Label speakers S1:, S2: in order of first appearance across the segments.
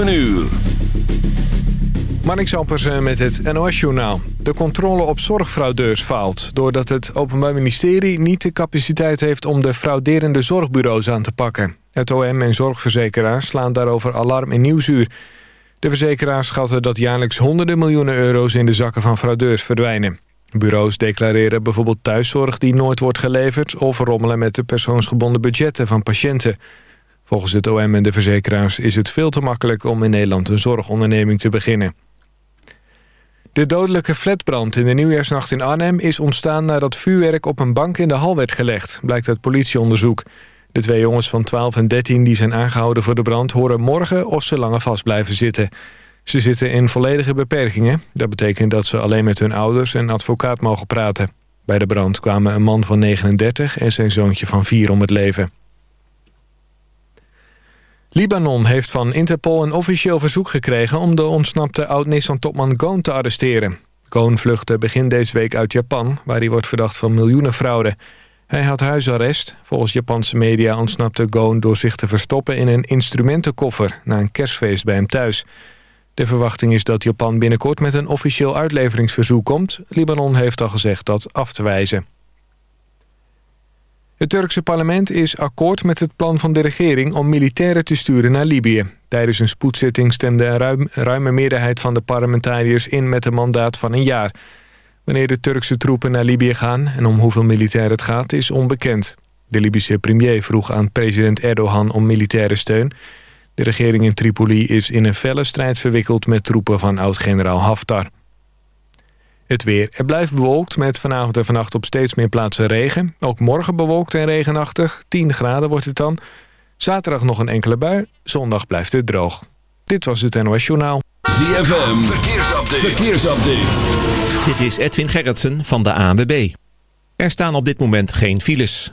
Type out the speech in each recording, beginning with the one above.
S1: 7 uur.
S2: Zampersen met het NOS-journaal. De controle op zorgfraudeurs faalt... doordat het Openbaar Ministerie niet de capaciteit heeft... om de frauderende zorgbureaus aan te pakken. Het OM en zorgverzekeraars slaan daarover alarm in Nieuwsuur. De verzekeraars schatten dat jaarlijks honderden miljoenen euro's... in de zakken van fraudeurs verdwijnen. Bureaus declareren bijvoorbeeld thuiszorg die nooit wordt geleverd... of rommelen met de persoonsgebonden budgetten van patiënten... Volgens het OM en de verzekeraars is het veel te makkelijk om in Nederland een zorgonderneming te beginnen. De dodelijke flatbrand in de nieuwjaarsnacht in Arnhem is ontstaan nadat vuurwerk op een bank in de hal werd gelegd, blijkt uit politieonderzoek. De twee jongens van 12 en 13 die zijn aangehouden voor de brand horen morgen of ze langer vast blijven zitten. Ze zitten in volledige beperkingen. Dat betekent dat ze alleen met hun ouders en advocaat mogen praten. Bij de brand kwamen een man van 39 en zijn zoontje van 4 om het leven. Libanon heeft van Interpol een officieel verzoek gekregen... om de ontsnapte oud-Nissan-topman Goon te arresteren. Goon vluchtte begin deze week uit Japan... waar hij wordt verdacht van miljoenen fraude. Hij had huisarrest. Volgens Japanse media ontsnapte Goon door zich te verstoppen... in een instrumentenkoffer na een kerstfeest bij hem thuis. De verwachting is dat Japan binnenkort met een officieel uitleveringsverzoek komt. Libanon heeft al gezegd dat af te wijzen. Het Turkse parlement is akkoord met het plan van de regering om militairen te sturen naar Libië. Tijdens een spoedzitting stemde een ruim, ruime meerderheid van de parlementariërs in met een mandaat van een jaar. Wanneer de Turkse troepen naar Libië gaan en om hoeveel militairen het gaat is onbekend. De Libische premier vroeg aan president Erdogan om militaire steun. De regering in Tripoli is in een felle strijd verwikkeld met troepen van oud-generaal Haftar. Het weer. Er blijft bewolkt met vanavond en vannacht op steeds meer plaatsen regen. Ook morgen bewolkt en regenachtig. 10 graden wordt het dan. Zaterdag nog een enkele bui. Zondag blijft het droog. Dit was het NOS Journaal.
S1: ZFM. Verkeersupdate. Verkeersupdate.
S3: Dit is Edwin Gerritsen van de ANWB. Er staan op dit moment geen files.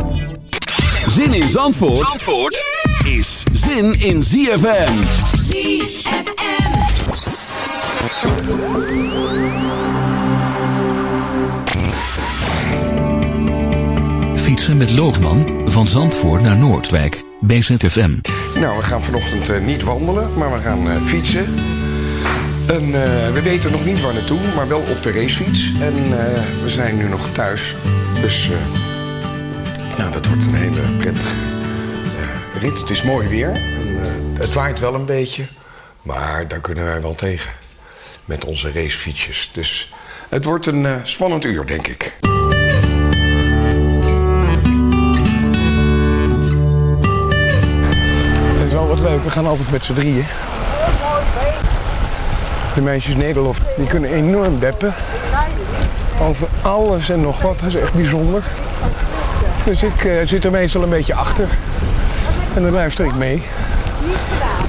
S1: Zin in Zandvoort, Zandvoort is zin in ZFM.
S4: ZFM.
S5: Fietsen met Loogman van Zandvoort naar Noordwijk bij ZFM.
S6: Nou, we gaan vanochtend eh, niet wandelen, maar we gaan eh, fietsen. En eh, we weten nog niet waar naartoe, maar wel op de racefiets. En eh, we zijn nu nog thuis. Dus eh, nou, dat wordt een hele prettige eh, rit. Het is mooi weer. En, eh, het waait wel een beetje, maar daar kunnen wij wel tegen. Met onze racefietsjes. Dus het wordt een eh, spannend uur, denk ik. Het is wel wat leuk. We gaan altijd met z'n drieën. De meisjes Nederlof, die kunnen enorm deppen. Over alles en nog wat. Dat is echt bijzonder. Dus ik eh, zit er meestal een beetje achter. En dan luister ik mee.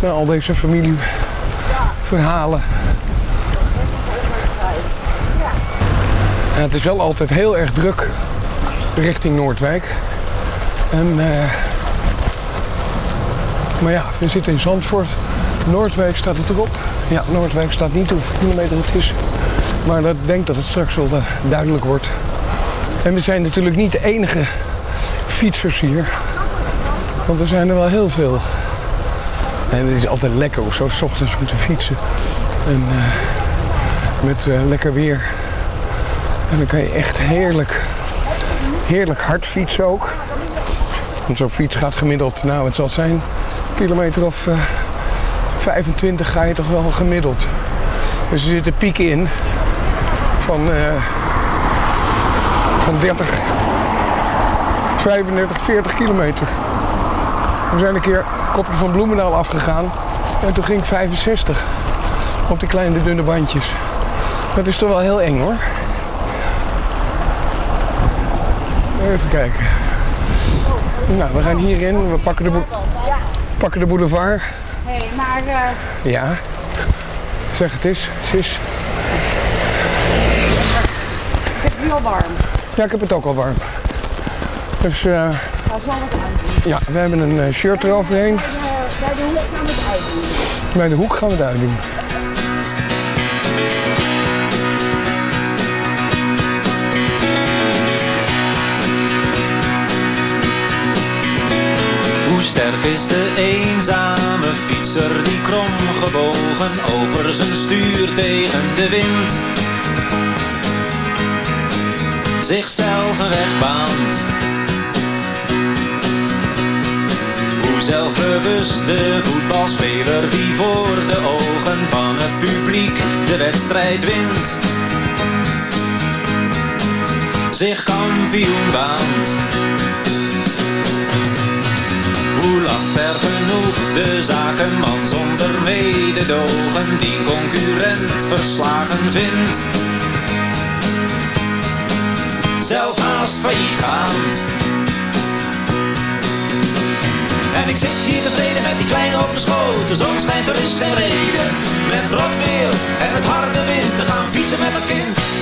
S6: Naar al deze familieverhalen. En het is wel altijd heel erg druk richting Noordwijk. En, eh, maar ja, we zitten in Zandvoort. Noordwijk staat het erop. Ja, Noordwijk staat niet hoeveel kilometer het is. Maar ik denk dat het straks wel eh, duidelijk wordt. En we zijn natuurlijk niet de enige fietsers hier. Want er zijn er wel heel veel. En het is altijd lekker of zo, s ochtends moeten fietsen. En eh, met eh, lekker weer. En dan kan je echt heerlijk, heerlijk hard fietsen ook. Want zo'n fiets gaat gemiddeld, nou het zal zijn, kilometer of eh, 25 ga je toch wel gemiddeld. Dus er zitten pieken in van, eh, van 30, 35, 40 kilometer. We zijn een keer kopje van Bloemendaal afgegaan en toen ging ik 65 op die kleine dunne bandjes. Dat is toch wel heel eng hoor. Even kijken. Nou, we gaan hierin, we pakken de, pakken de boulevard.
S7: Hé, hey, maar eh,
S6: Ja. Zeg het eens, sis.
S7: ik heb het nu al warm.
S6: Ja, ik heb het ook al warm. Dus
S7: uitdoen.
S6: ja, we hebben een eh, shirt eroverheen.
S7: Bij de, hoek gaan we het uitdoen.
S6: Bij de hoek gaan we het uitdoen.
S8: Hoe sterk is de eenzame fietser die krom gebogen over zijn stuur tegen de wind zichzelf een. Hoe zelfbewust de voetbalspeler die voor de ogen van het publiek de wedstrijd wint zich kampioen baant. Hoe lang ver genoeg de zakenman zonder mededogen die concurrent verslagen vindt. Zelf haast failliet gaand. En ik zit hier tevreden met die kleine op mijn schoot. De zon schijnt, er is geen reden. Met rot weer en met harde wind te gaan fietsen met het kind.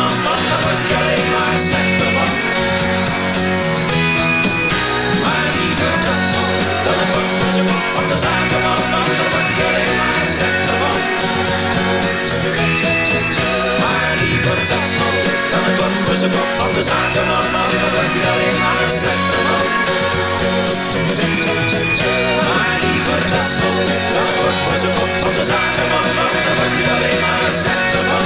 S8: de zakenman, want daar wordt hij alleen maar slechter van.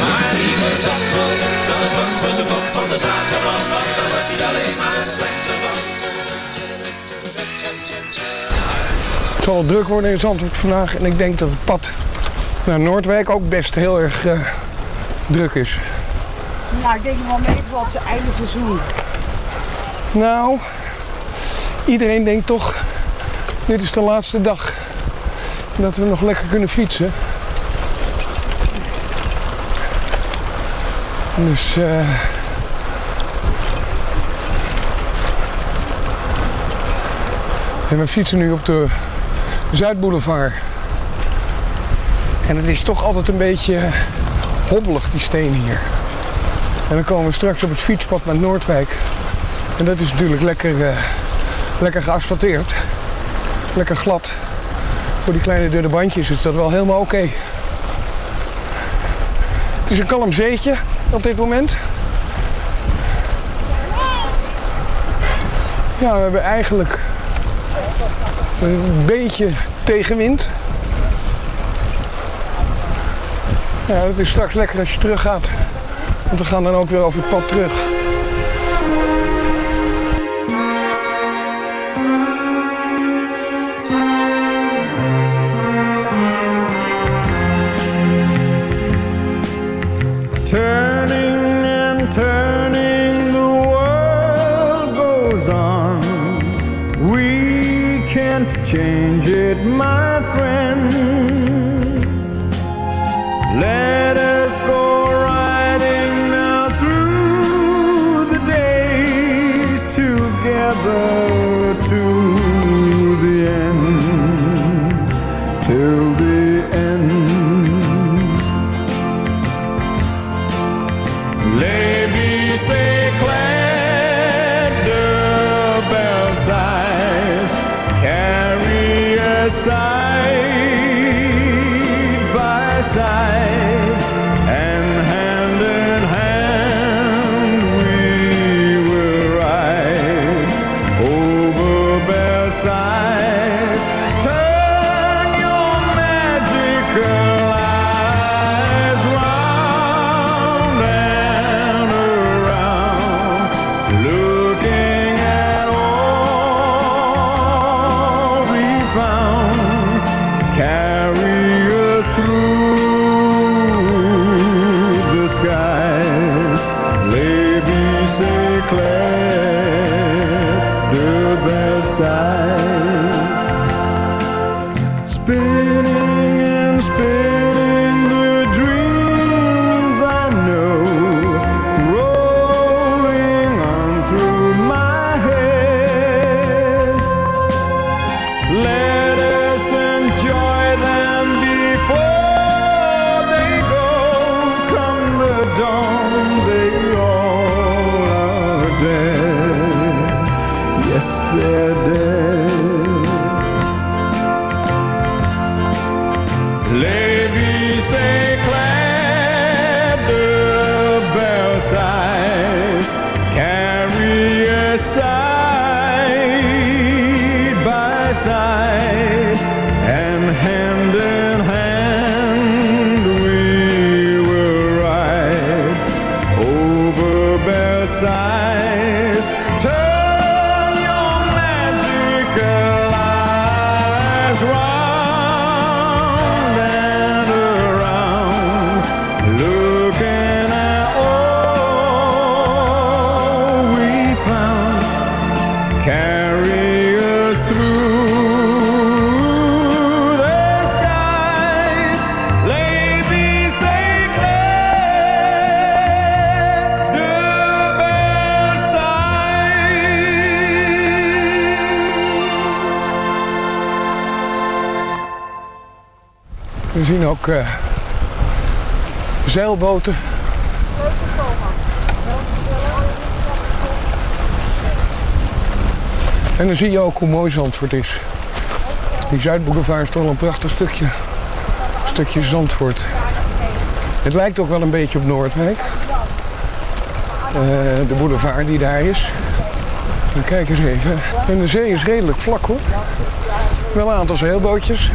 S8: Maar liever dat nog, dan het zijn kop van de zakenman, want daar wordt hij alleen maar slechter van. Het
S9: zal druk worden in Zandvoort vandaag en ik denk dat het pad naar Noordwijk ook best heel erg eh, druk is.
S6: Nou, ik denk nog wel mee voor het einde seizoen.
S9: Nou, iedereen denkt toch, dit is de laatste dag dat we nog lekker kunnen fietsen. Dus eh we fietsen nu op de Zuidboulevard. En het is toch altijd een beetje hobbelig, die steen hier. En dan komen we straks op het fietspad naar Noordwijk. En dat is natuurlijk lekker, eh, lekker geasfalteerd. Lekker glad. Voor die kleine dunne bandjes is dat wel helemaal oké. Het is een kalm zeetje op dit moment. Ja, we hebben eigenlijk een beetje tegenwind. Ja, dat is straks lekker als je terug gaat. Want we gaan dan ook weer over het pad terug.
S6: Ook eh, zeilboten. En dan zie je ook hoe mooi Zandvoort is. Die Zuidboulevard is toch wel een prachtig stukje, stukje Zandvoort. Het lijkt ook wel een beetje op Noordwijk. Eh, de boulevard die daar is. Dan kijk eens even. En de zee is redelijk vlak hoor. Wel een aantal zeilbootjes.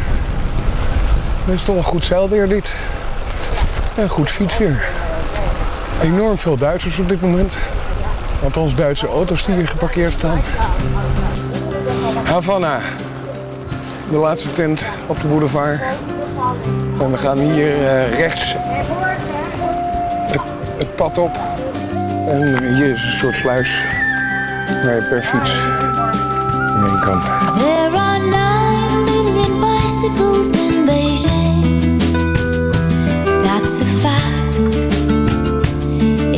S6: Het is toch een goed zeilweer dit. En goed fietsweer. Enorm veel Duitsers op dit moment. Althans Duitse auto's die hier geparkeerd staan. Havana. De laatste tent op de boulevard. En we gaan hier eh, rechts het, pad op. En hier is een soort sluis waar je per fiets heen kan.
S10: There are nine million bicycles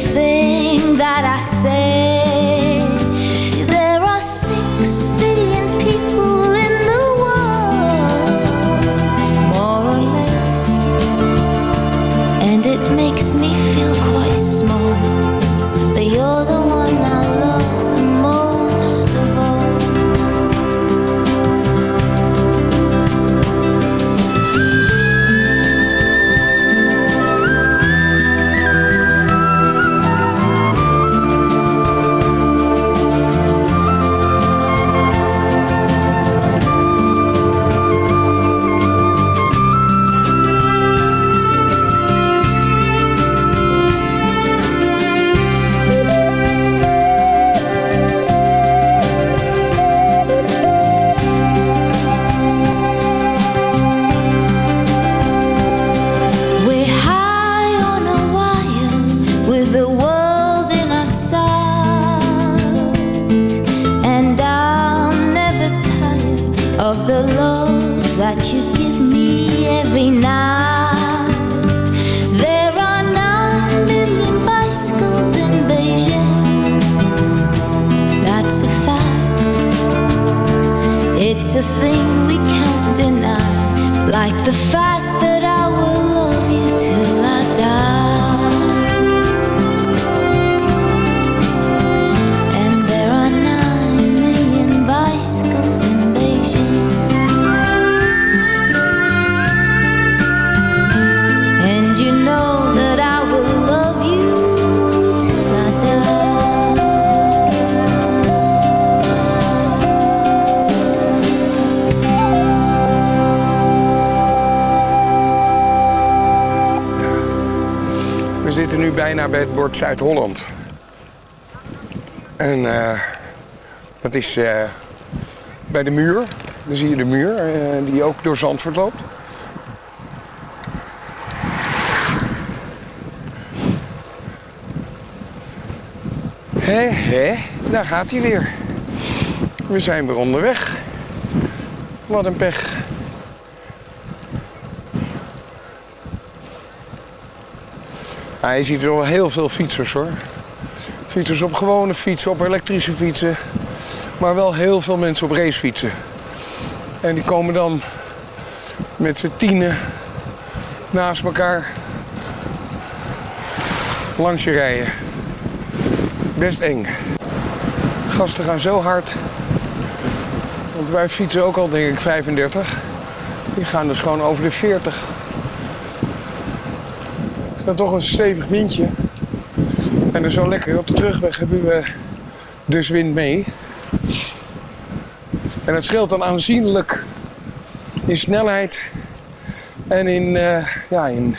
S10: Everything
S6: bij het bord Zuid-Holland. En eh, dat is eh, bij de muur. Dan zie je de muur eh, die ook door Zandvoort loopt. Hé, hé, daar gaat hij weer. We zijn weer onderweg. Wat een pech. Ja, je ziet er wel heel veel fietsers hoor. Fietsers op gewone fietsen, op elektrische fietsen. Maar wel heel veel mensen op racefietsen. En die komen dan met z'n tienen naast elkaar langs je rijden. Best eng. Gasten gaan zo hard. Want wij fietsen ook al denk ik 35. Die gaan dus gewoon over de 40. Is dan toch een stevig windje. En dus zo lekker. Op de terugweg hebben we dus wind mee. En het scheelt dan aanzienlijk in snelheid
S11: En in, eh, ja, in,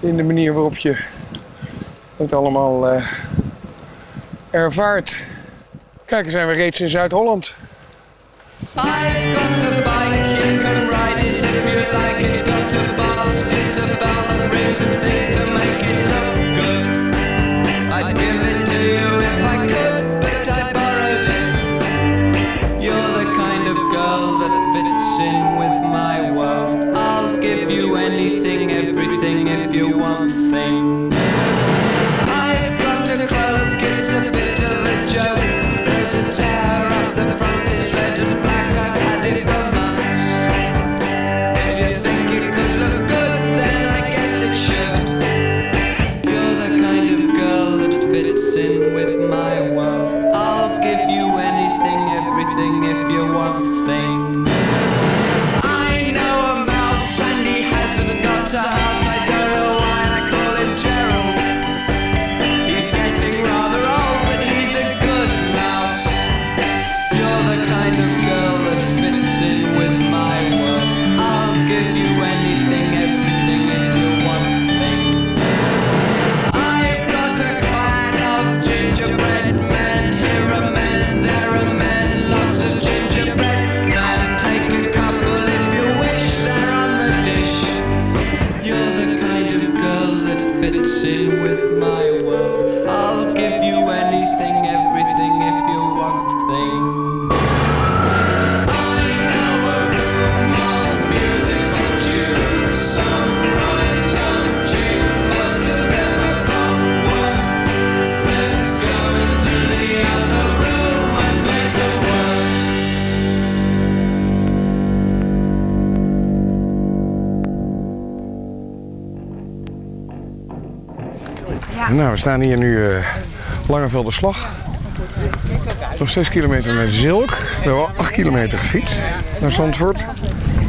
S11: in de manier waarop je het allemaal eh, ervaart. Kijk, zijn we reeds in Zuid-Holland. Staan hier nu eh Langevelde Slag. Nog 6 kilometer naar Zilk. We hebben al 8 kilometer gefietst naar Zandvoort.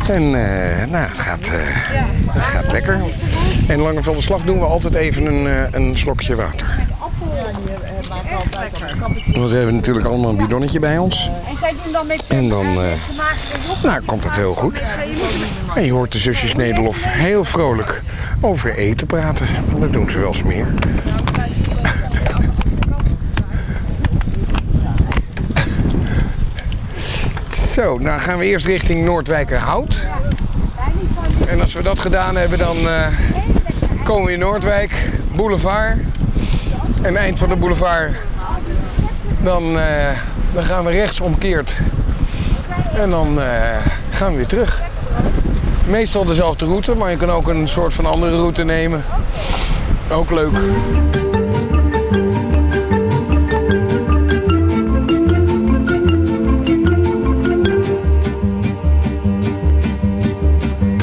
S11: En eh, nou, het gaat, eh, het gaat lekker. En Langevelde Slag doen we altijd even een, een slokje water. Want we hebben natuurlijk allemaal een bidonnetje bij ons.
S6: En zij doen dan met
S11: En dan nou, komt het heel goed. En je hoort de zusjes Nederlof heel vrolijk over eten praten. Dat doen ze wel eens meer. Zo, nou gaan we eerst richting Noordwijkerhout. En als we dat gedaan hebben, dan eh, komen we in Noordwijk, boulevard. En eind van de boulevard, dan, eh, dan gaan we rechts omkeerd. En dan eh, gaan we weer terug. Meestal dezelfde route, maar je kan ook een soort van andere route nemen. Ook leuk.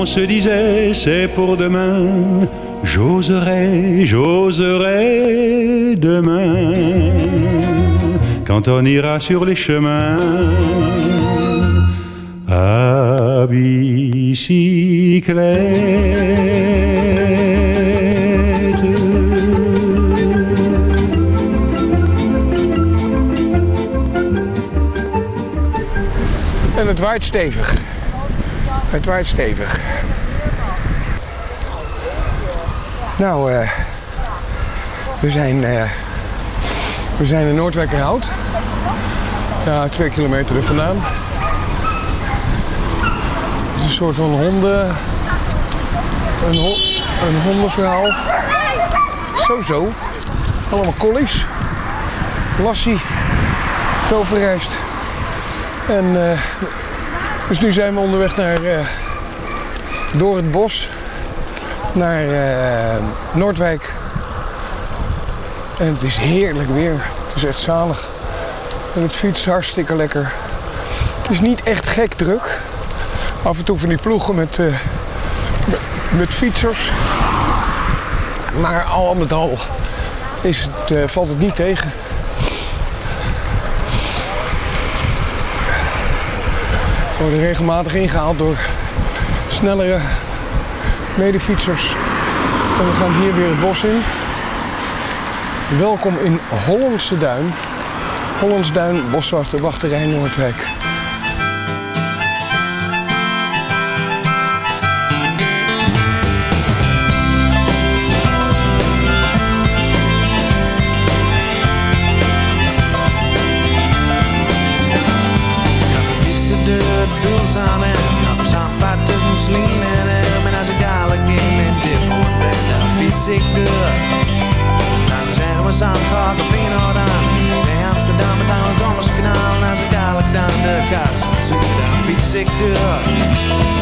S12: On se disait c'est pour demain. J'oserai, j'oserai demain. Quand on ira sur les chemins à bicyclette.
S6: En het waait stevig. Het waait stevig. Nou, eh, we zijn, eh, we zijn in Noordwijkerhout. Ja, twee kilometer er vandaan. Het is een soort van honden... Een, een hondenverhaal. Zo. Allemaal collies. Lassie. Toverrijst. En eh, dus nu zijn we onderweg naar eh, door het bos naar eh, Noordwijk. En het is heerlijk weer. Het is echt zalig. En het fietst hartstikke lekker. Het is niet echt gek druk. Af en toe van die ploegen met, eh, met, fietsers. Maar al met al is het, valt het niet tegen. Worden regelmatig ingehaald door snellere medefietsers. En we gaan hier weer het bos in. Welkom in Hollandse Duin. Hollands Duin, Boswachter, Wachterij, Noordwijk.
S13: Ik door.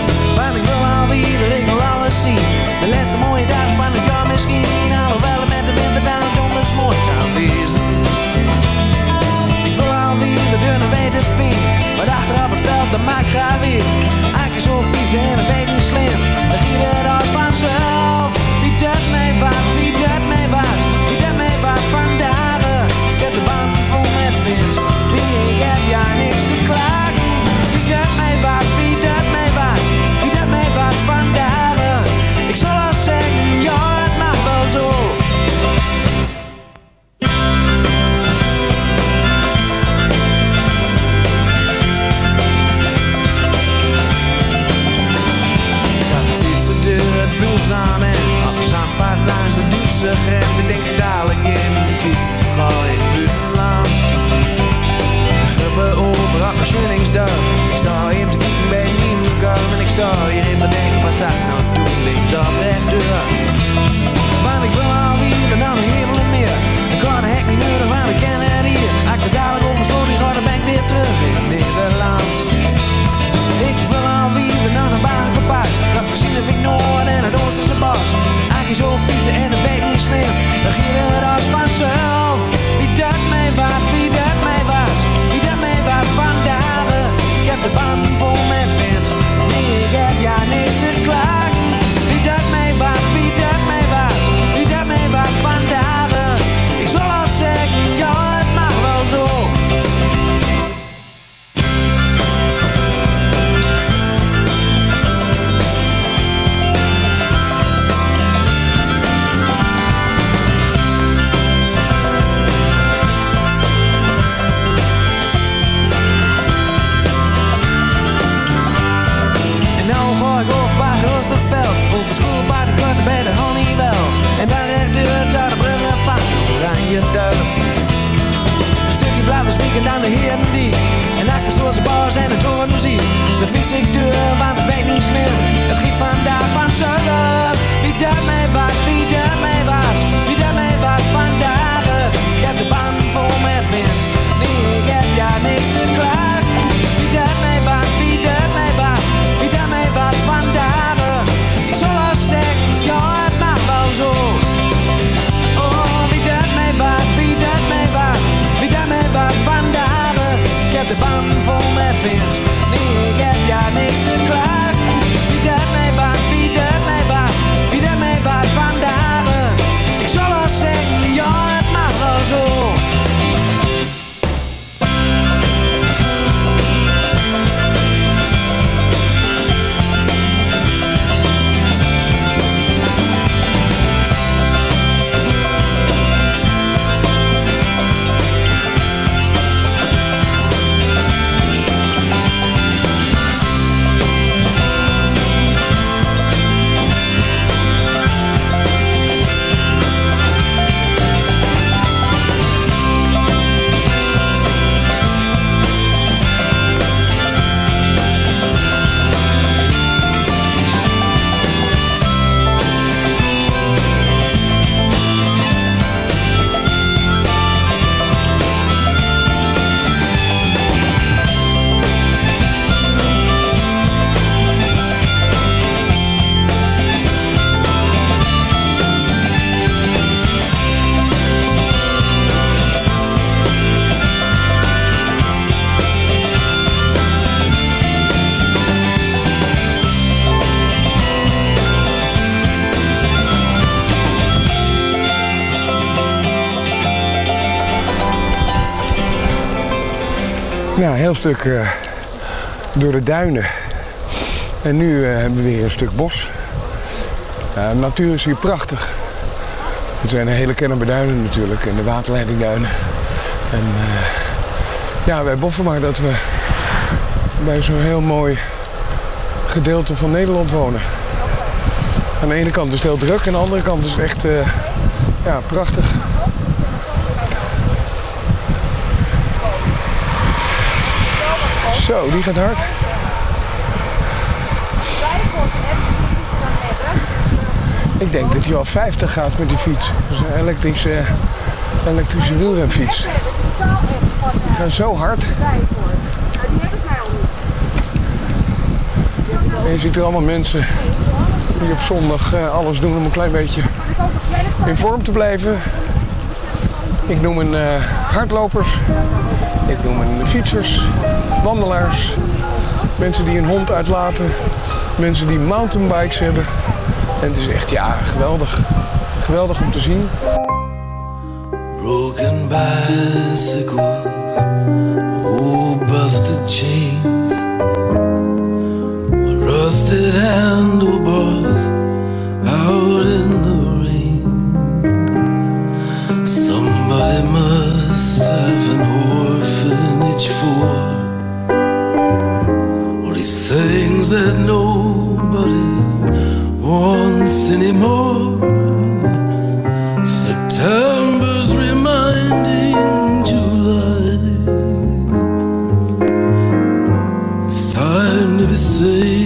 S13: dat ik deur, want ik weet niets meer. Het giet vandaag van vanzelf. Wie daarmee was, wie daarmee was, wie daarmee was vandaag. Ik heb de band vol met wind. Nee, ik heb ja niks te klagen. Wie daarmee was, wie daarmee was, wie daarmee was vandaag. Ik zal als zeggen, ja, het mag wel zo. Oh, wie daarmee was, wie daarmee was, wie daarmee was vandaag. Ik heb de band vol met wind. ni que ya ni se clara
S6: Ja, een heel stuk eh, door de duinen. En nu eh, hebben we weer een stuk bos. De natuur is hier prachtig. Het zijn hele Kennemerduinen natuurlijk en de waterleidingduinen. En eh, ja, wij boffen maar dat we bij zo'n heel mooi gedeelte van Nederland wonen. Aan de ene kant is het heel druk, aan de andere kant is het echt ja, prachtig. Zo, die gaat hard. Ik denk dat hij al 50 gaat met die fiets. Dat is een elektrische, elektrische wielrenfiets. Die gaat zo hard. En je ziet er allemaal mensen die op zondag eh, alles doen om een klein beetje in vorm te blijven. Ik noem een eh, hardlopers, ik noem een fietsers, wandelaars, mensen die een hond uitlaten, mensen die mountainbikes hebben. En het is echt, ja, geweldig. Geweldig om te zien.
S14: Broken bicycles, oh busted chains, rusted handlebars out in the rain. Somebody must have an orphanage for things that nobody wants anymore. September's reminding July It's time to be saying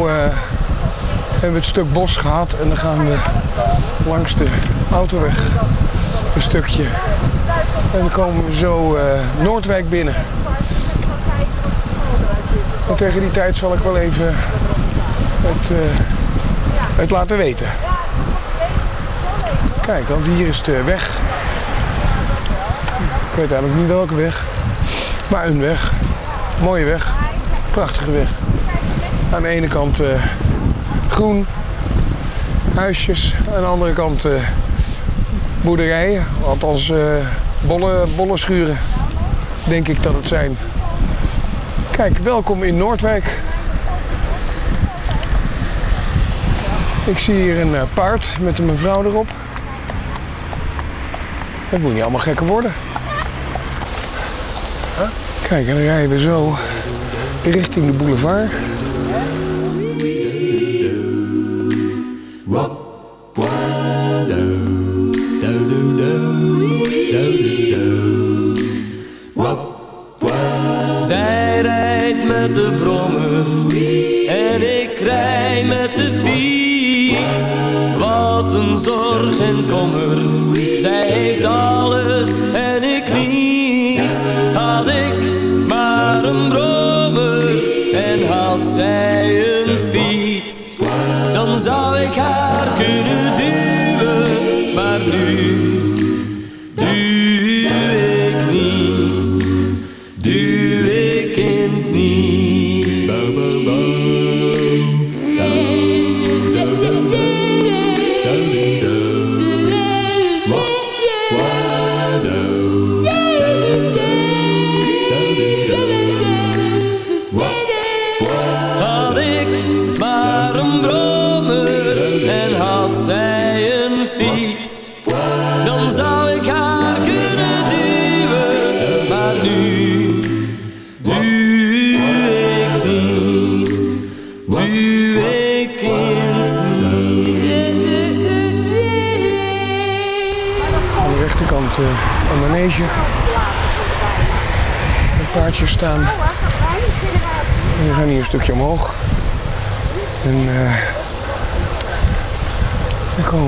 S6: zo, eh, hebben we het stuk bos gehad en dan gaan we langs de autoweg een stukje. En dan komen we zo eh, Noordwijk binnen. En tegen die tijd zal ik wel even het, eh, het laten weten. Kijk, want hier is de weg. Ik weet eigenlijk niet welke weg. Maar een weg. Mooie weg. Prachtige weg. Aan de ene kant eh, groen, huisjes. Aan de andere kant eh, boerderijen. Althans, eh bolle, bolle schuren, denk ik dat het zijn. Kijk, welkom in Noordwijk. Ik zie hier een paard met een mevrouw erop. Het moet niet allemaal gekker worden. Kijk, en dan rijden we zo richting de boulevard.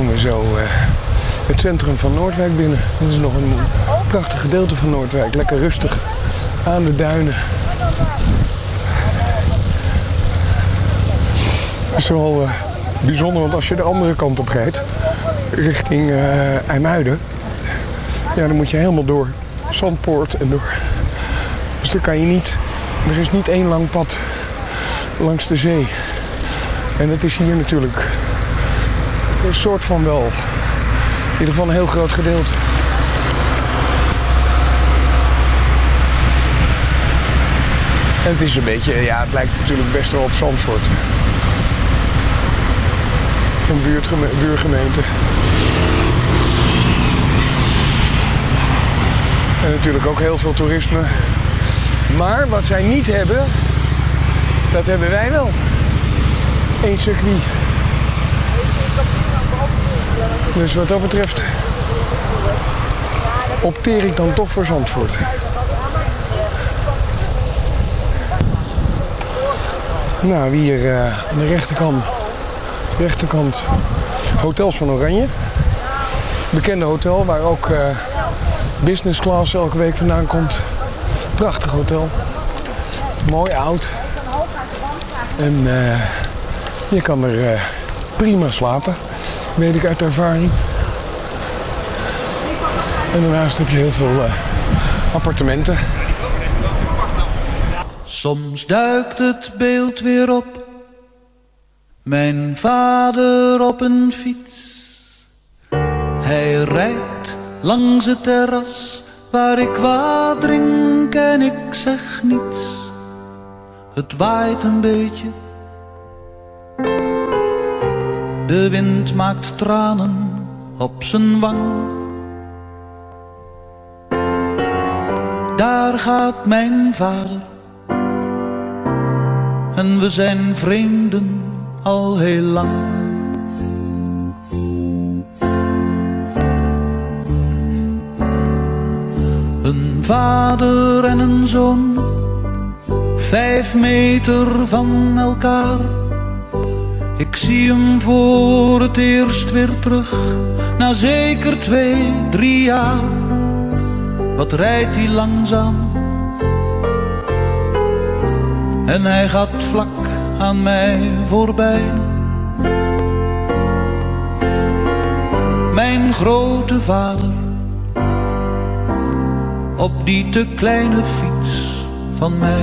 S6: We zo eh, het centrum van Noordwijk binnen. Dat is nog een prachtig gedeelte van Noordwijk. Lekker rustig aan de duinen. Het is wel eh, bijzonder, want als je de andere kant op rijdt, richting eh IJmuiden, ja, dan moet je helemaal door Zandpoort en door. Dus dan kan je niet, er is niet één lang pad langs de zee. En dat is hier natuurlijk een soort van wel. In ieder geval een heel groot gedeelte. En het is een beetje, ja, het lijkt natuurlijk best wel op Zandvoort. Een buurgemeente. En natuurlijk ook heel veel toerisme. Maar wat zij niet hebben, dat hebben wij wel. Eén circuit. Dus wat dat betreft opteer ik dan toch voor Zandvoort. Nou, hier eh, aan de rechterkant, rechterkant Hotels van Oranje. Bekende hotel waar ook eh, business class elke week vandaan komt. Prachtig hotel. Mooi oud. En eh, je kan er prima slapen. Weet ik uit ervaring. En daarnaast heb je heel veel eh, appartementen.
S15: Soms duikt het beeld weer op. Mijn vader op een fiets. Hij rijdt langs het terras waar ik wat drink en ik zeg niets. Het waait een beetje. De wind maakt tranen op zijn wang. Daar gaat mijn vader. En we zijn vreemden al heel lang. Een vader en een zoon, vijf meter van elkaar. Ik zie hem voor het eerst weer terug, na zeker twee, drie jaar. Wat rijdt hij langzaam? En hij gaat vlak aan mij voorbij. Mijn grote vader op die te kleine fiets van mij.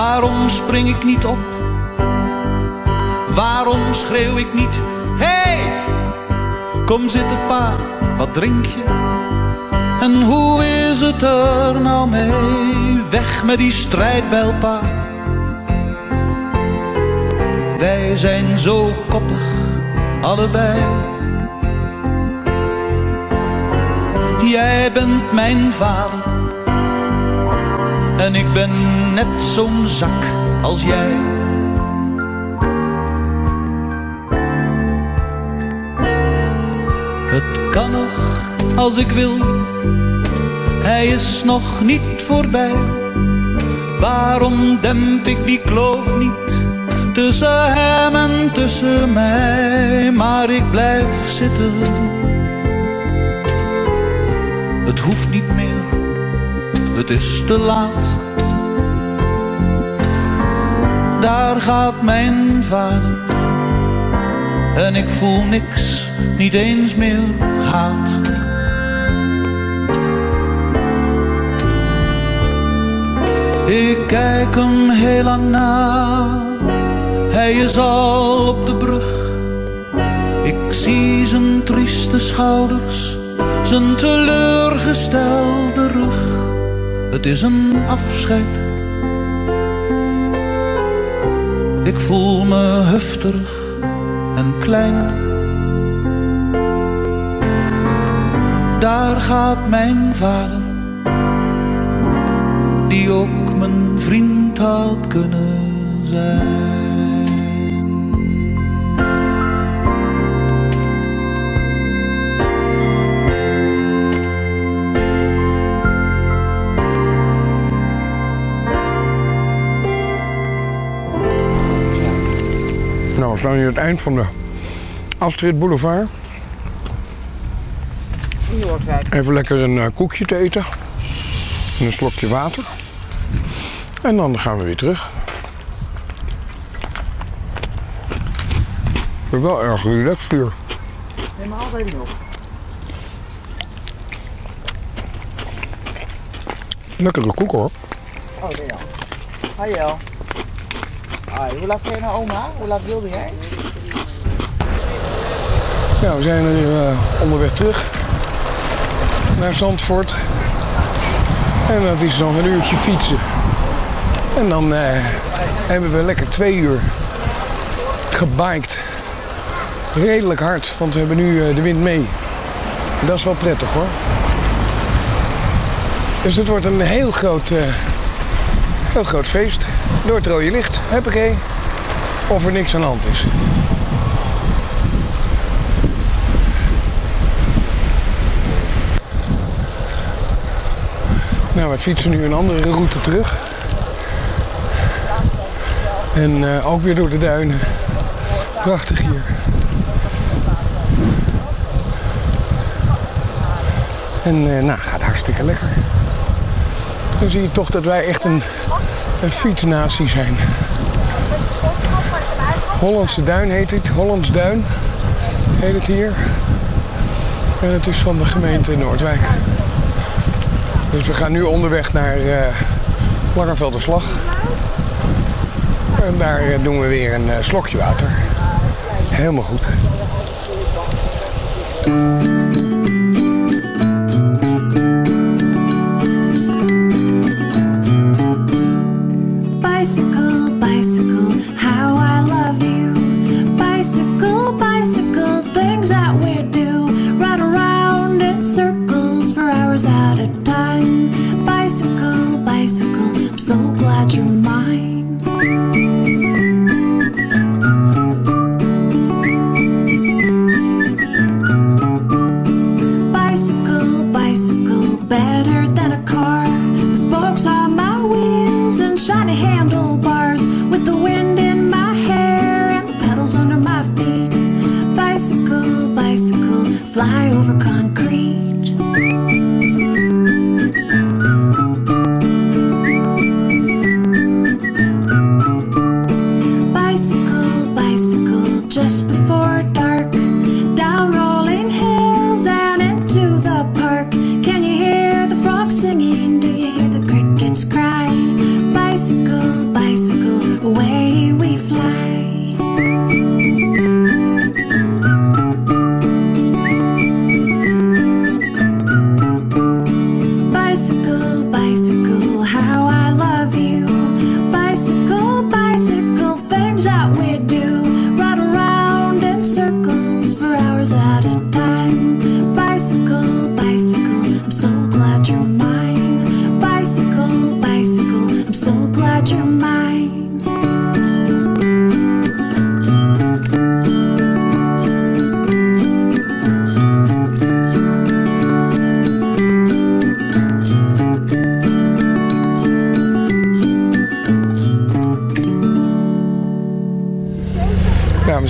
S15: Waarom spring ik niet op? Waarom schreeuw ik niet? Hey, kom zitten pa, wat drink je? En hoe is het er nou mee? Weg met die strijdbijl pa. Wij zijn zo koppig, allebei. Jij bent mijn vader. En ik ben net zo'n zak als jij. Het kan nog als ik wil. Hij is nog niet voorbij. Waarom demp ik die kloof niet tussen hem en tussen mij? Maar ik blijf zitten. Het hoeft niet meer, het is te laat. Daar gaat mijn vader. En ik voel niks, niet eens meer haat. Ik kijk hem heel lang na. Hij is al op de brug. Ik zie zijn trieste schouders, zijn teleurgestelde rug. Het is een afscheid. Ik voel me heftig en klein. Daar gaat mijn vader, die ook mijn vriend had kunnen zijn.
S6: We staan aan het eind van de Astrid Boulevard.
S7: Noordwijk.
S6: Even lekker een eh, koekje te eten. En een slokje water. En dan gaan we weer terug. Ik ben wel erg relaxed hier.
S7: Helemaal bij nog.
S6: Lekkere koek hoor.
S7: Oh, ja. Hi Hoe laat ga je naar oma? Hoe laat wilde jij?
S6: Ja, we zijn er eh, onderweg terug naar Zandvoort. En dat is nog een uurtje fietsen. En dan eh, hebben we lekker twee uur gebiked. Redelijk hard, want we hebben nu eh, de wind mee. Dat is wel prettig hoor. Dus het wordt een heel groot, heel groot feest. Door het rode licht, huppakee. Of er niks aan de hand is. Nou, wij fietsen nu een andere route terug. En eh, ook weer door de duinen. Prachtig hier. En eh, nou, gaat hartstikke lekker. Dan zie je toch dat wij echt een, een fietsnatie zijn. Hollandse Duin heet het. Hollands Duin heet het hier. En het is van de gemeente Noordwijk. Dus we gaan nu onderweg naar uh, Langevelderslag. En daar eh, doen we weer een eh, slokje water. Helemaal goed.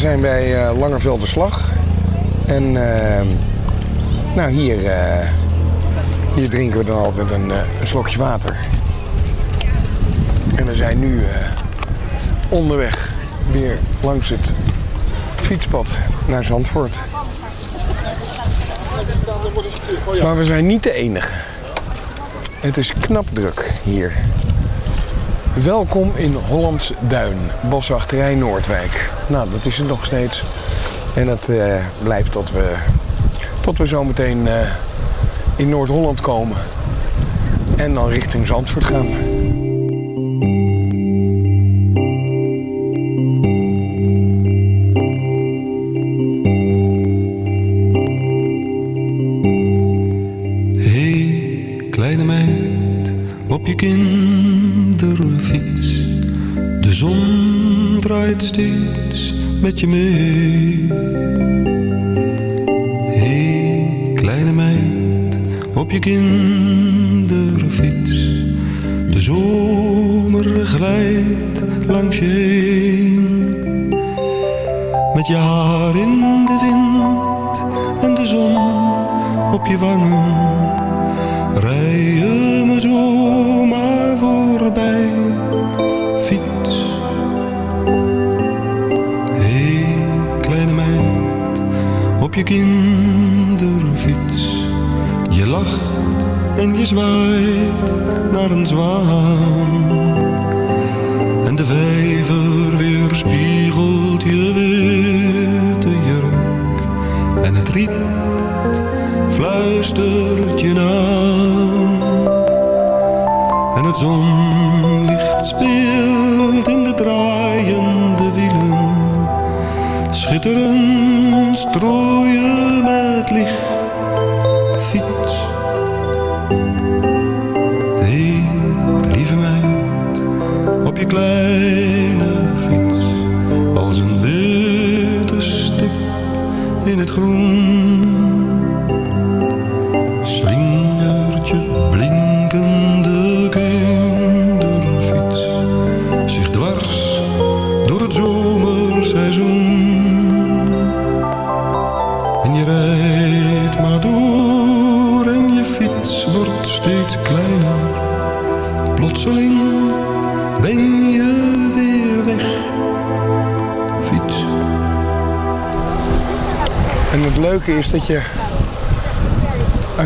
S6: Zijn bij eh Langevelderslag. En eh, nou, hier, eh, hier drinken we dan altijd een, een slokje water. En we zijn nu onderweg weer langs het fietspad naar Zandvoort. Maar we zijn niet de enige. Het is knap druk hier. Welkom in Hollands Duin, boswachterij Noordwijk. Nou, dat is het nog steeds. En dat eh, blijft tot we, tot we zometeen eh, in Noord-Holland komen. En dan richting Zandvoort gaan.
S16: Met je mee. Het zonlicht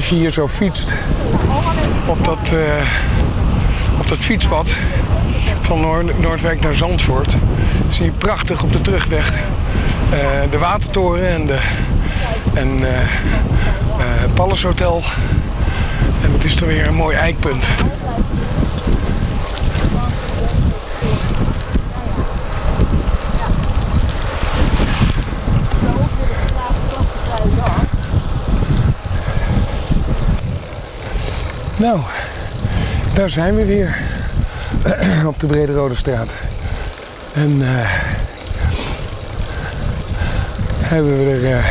S16: als je
S6: hier zo fietst, op dat, eh, op dat fietspad van Noord- Noordwijk naar Zandvoort, zie je prachtig op de terugweg eh, de Watertoren en de en, eh, Palace Hotel. En dat is dan weer een mooi eikpunt. Nou, daar zijn we weer. op de Brede Rode Straat. En eh, hebben we er eh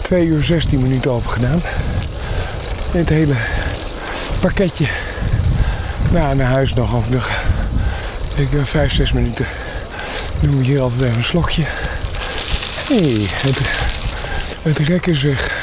S6: 2 uur 16 minuten over gedaan. Dit hele pakketje. Nou, naar huis nog of nog. Ik heb 5, 6 minuten. Doen we hier altijd even een slokje. Hé, hey, het, het rek is weg.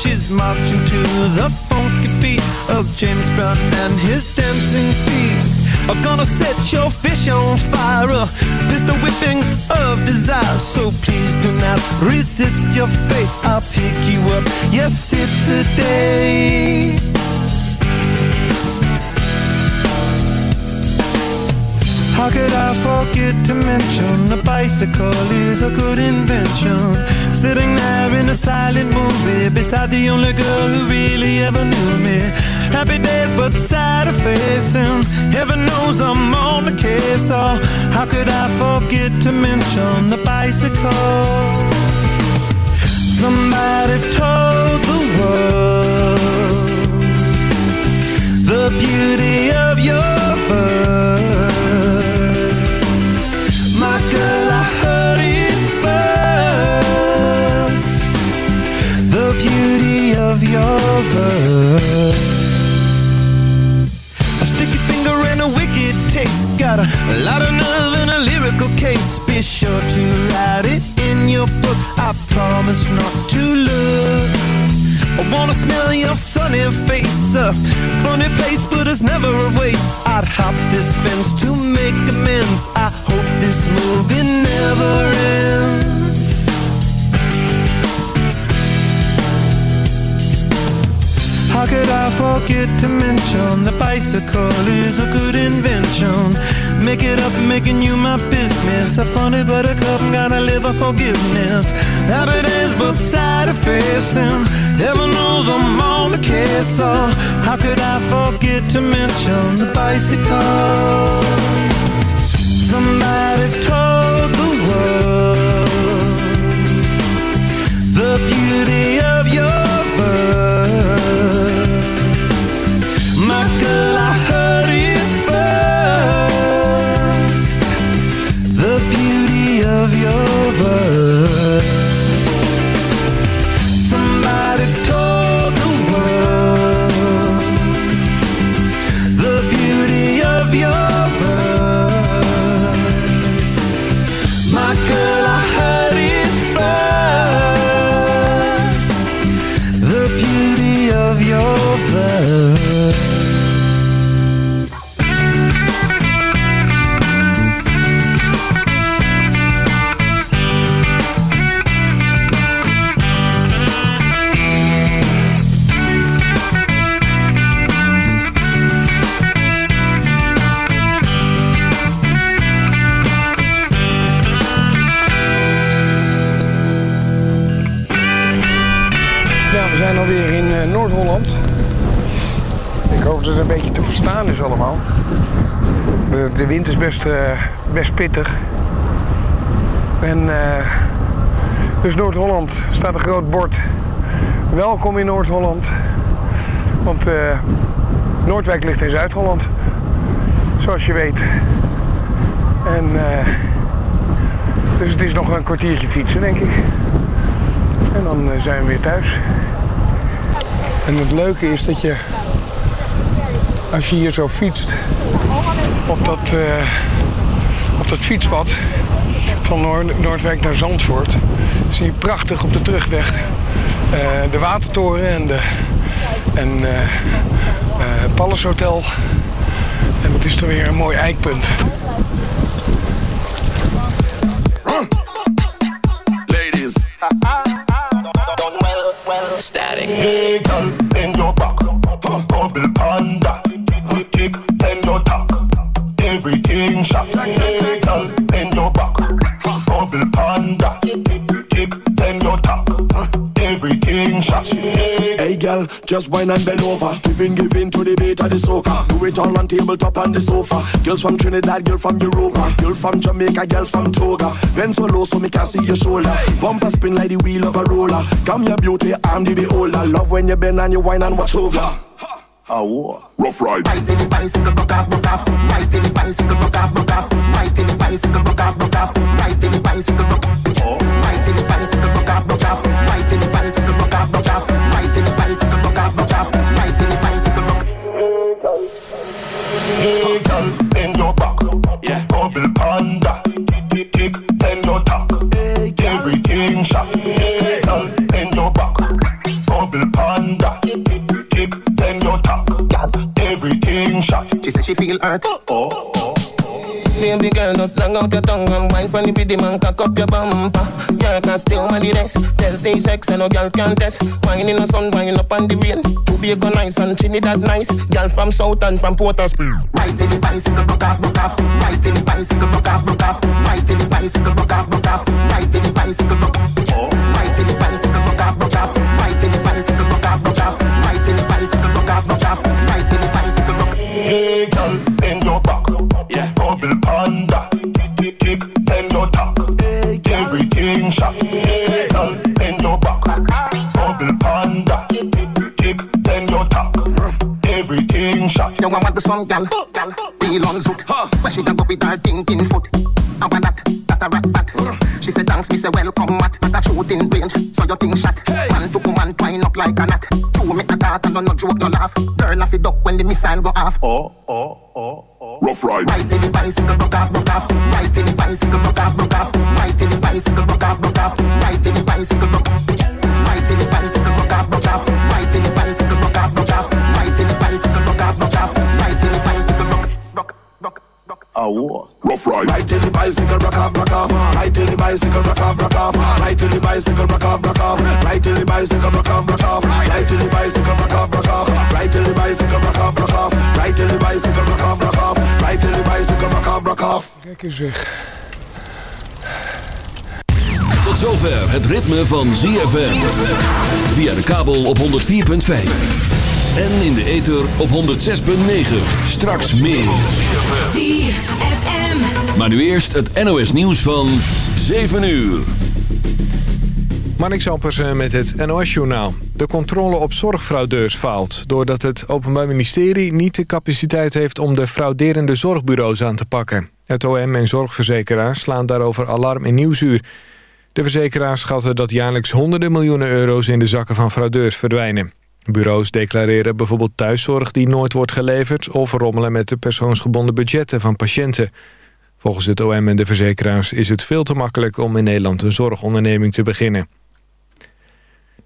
S17: She's marching to the funky beat of James Brown and his dancing feet. Are gonna set your fish on fire, a pistol whipping of desire. So please do not resist your fate. I'll pick you up, yes, it's a day. How could I forget to mention a bicycle is a good invention? Sitting there in a silent movie beside the only girl who really ever knew me. Happy days, but sad face, and heaven knows I'm on the case. Oh, how could I forget to mention the bicycle? Somebody told the world the beauty of your birth. A sticky finger and a wicked taste. Got a lot of nerve and a lyrical case. Be sure to write it in your book. I promise not to look. I wanna smell your sunny face. A funny place, but it's never a waste. I'd hop this fence to make amends. I hope this movie never ends. How could I forget to mention the bicycle is a good invention? Make it up, making you my business. A funny buttercup, got to live a forgiveness. Happy days, side of facing. Heaven knows I'm on the case, so how could I forget to mention the bicycle? Somebody told the world the beauty of
S6: allemaal. De, de wind is best, eh, best pittig. En eh, dus Noord-Holland staat een groot bord. Welkom in Noord-Holland. Want eh, Noordwijk ligt in Zuid-Holland. Zoals je weet. En dus het is nog een kwartiertje fietsen, denk ik. En dan zijn we weer thuis. En het leuke is dat je, als je hier zo fietst, op dat, eh, op dat fietspad van Noord- Noordwijk naar Zandvoort, zie je prachtig op de terugweg eh, de Watertoren en de en, eh eh, Palace Hotel. En dat is dan weer een mooi eikpunt.
S18: Ladies. Static.
S19: Just wine and bend over. Giving, giving to the beat of the soca. Do it all on tabletop on the sofa. Girls from Trinidad, girl from Europa. Girl from Jamaica, girl from Toga. Bend so low so me can see your shoulder. Bumper spin like the wheel of a roller. Come your beauty, I'm the beholder. Love when you bend and you wine and watch over. Oh, rough ride.
S18: Right in the bicycle, broke off, broke off. Right in the bicycle, broke off, broke off. Right in the bicycle, broke off, broke off. Right in the bicycle, broke off. Oh. Right in the bicycle, broke off, broke off. Right in the bicycle, broke off, broke off.
S20: She feel hurt.
S18: Oh, oh, oh.
S20: Baby girl, just long out your tongue and wine pon the biddy man, cock up your bumper. Girl can still want the rest. Tell say sex and no girl can test. Wine in the sun, wine up on the rain. To be a nice and Trinidad nice. Girl from South and from Port Spain.
S18: Right in the bicycle, broke off, broke off. Right in the bicycle, broke off, broke off. Right in the bicycle, broke off, broke off. Right in the bicycle, broke off. Right in the bicycle, broke off, broke off. Right in the bicycle, broke off, broke off. Right in the bicycle, broke off, broke off. Bubble panda. Kick, kick, bend your tack. Everything shot. Hey, girl, bend your back. Bubble panda. Kick, bend your tack. Everything shot.
S20: You want the some gal? Feel on zoot. Where she a go with her thinking foot? I want that, that a rat bat. She said thanks, me say welcome mat. At a shooting range, so your thing shot. Man to woman twine up like a knot. True me a thought and no no joke no laugh. Girl laugh it up when the missile go off.
S18: Oh, oh, oh,
S19: Rough ride.
S20: Right in the bicycle, broke off, broke off. Right in the bicycle, broke off, broke off. Right in the bicycle, broke off, broke off. Right in the bicycle, broke off. Right in the bicycle, broke off, broke off. Right in the bicycle, broke off.
S19: Oh, rough ride. Right till the bicycle rock off, rock off. Right till the bicycle rock off, rock off. Right till the bicycle rock off, rock off. Right till the bicycle rock off, rock off. Right till the bicycle rock off, rock off. Right till the bicycle rock off, rock off. Right till the bicycle rock off, rock off. Right till the bicycle rock off, rock off.
S6: Kijk eens zeg.
S1: Tot zover het ritme van ZFM. Via de kabel op 104.5. En in de ether op 106.9. Straks meer. Maar nu eerst het NOS nieuws van 7 uur.
S2: Marnix Ampersen met het NOS-journaal. De controle op zorgfraudeurs faalt... doordat het Openbaar Ministerie niet de capaciteit heeft... om de frauderende zorgbureaus aan te pakken. Het OM en zorgverzekeraars slaan daarover alarm in Nieuwsuur. De verzekeraars schatten dat jaarlijks honderden miljoenen euro's... in de zakken van fraudeurs verdwijnen. Bureaus declareren bijvoorbeeld thuiszorg die nooit wordt geleverd... of rommelen met de persoonsgebonden budgetten van patiënten... Volgens het OM en de verzekeraars is het veel te makkelijk om in Nederland een zorgonderneming te beginnen.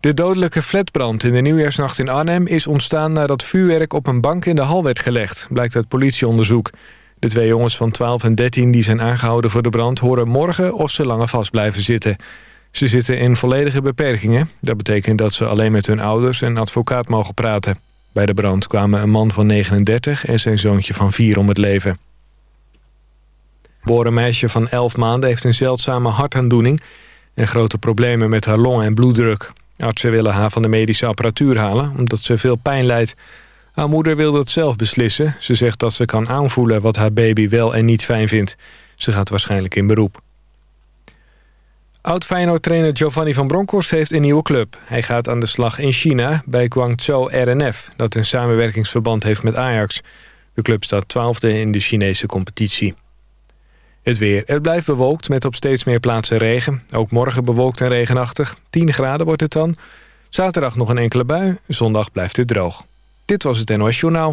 S2: De dodelijke flatbrand in de nieuwjaarsnacht in Arnhem is ontstaan nadat vuurwerk op een bank in de hal werd gelegd, blijkt uit politieonderzoek. De twee jongens van 12 en 13 die zijn aangehouden voor de brand horen morgen of ze langer vast blijven zitten. Ze zitten in volledige beperkingen. Dat betekent dat ze alleen met hun ouders en advocaat mogen praten. Bij de brand kwamen een man van 39 en zijn zoontje van 4 om het leven. Boren meisje van 11 maanden heeft een zeldzame hartaandoening... en grote problemen met haar long- en bloeddruk. Artsen willen haar van de medische apparatuur halen... omdat ze veel pijn lijdt. Haar moeder wil dat zelf beslissen. Ze zegt dat ze kan aanvoelen wat haar baby wel en niet fijn vindt. Ze gaat waarschijnlijk in beroep. Oud-Feyenoord-trainer Giovanni van Bronckhorst heeft een nieuwe club. Hij gaat aan de slag in China bij Guangzhou RNF... dat een samenwerkingsverband heeft met Ajax. De club staat twaalfde in de Chinese competitie. Het weer. Het blijft bewolkt met op steeds meer plaatsen regen. Ook morgen bewolkt en regenachtig. 10 graden wordt het dan. Zaterdag nog een enkele bui. Zondag blijft het droog. Dit was het NOS Journaal.